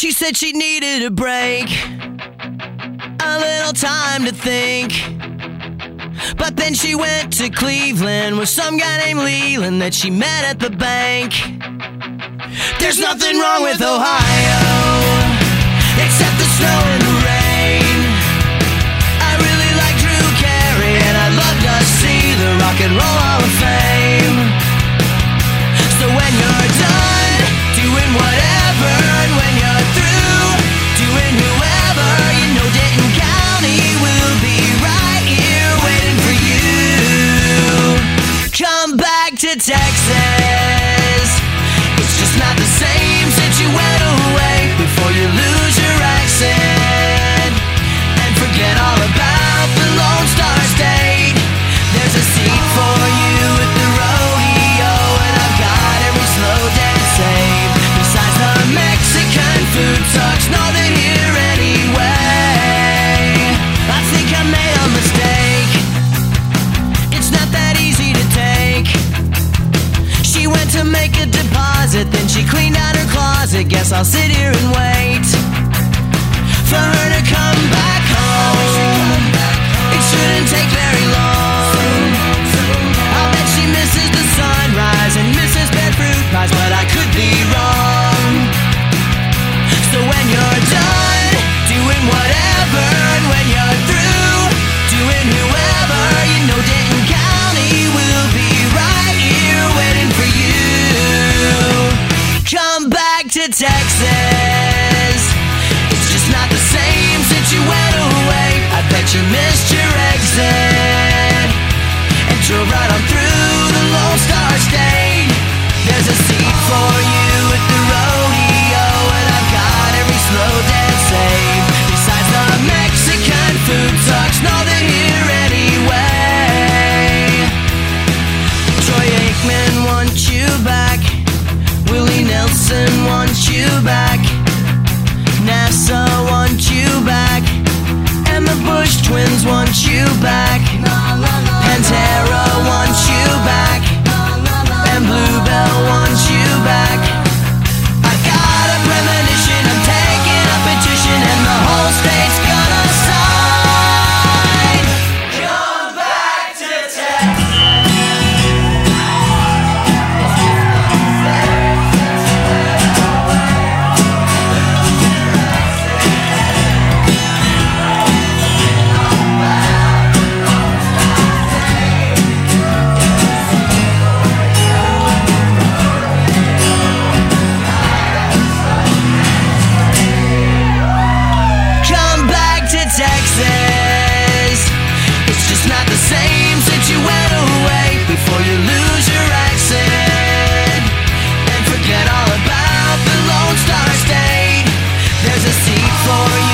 She said she needed a break, a little time to think. But then she went to Cleveland with some guy named Leland that she met at the bank. There's nothing wrong with Ohio. make a deposit, then she cleaned out her closet. Guess I'll sit here and wait for her to come back. to Texas. It's just not the same since you went away. I bet you missed your exit and drove right on through. back. NASA wants you back. And the Bush twins want you back. Pantera wants you back. for you.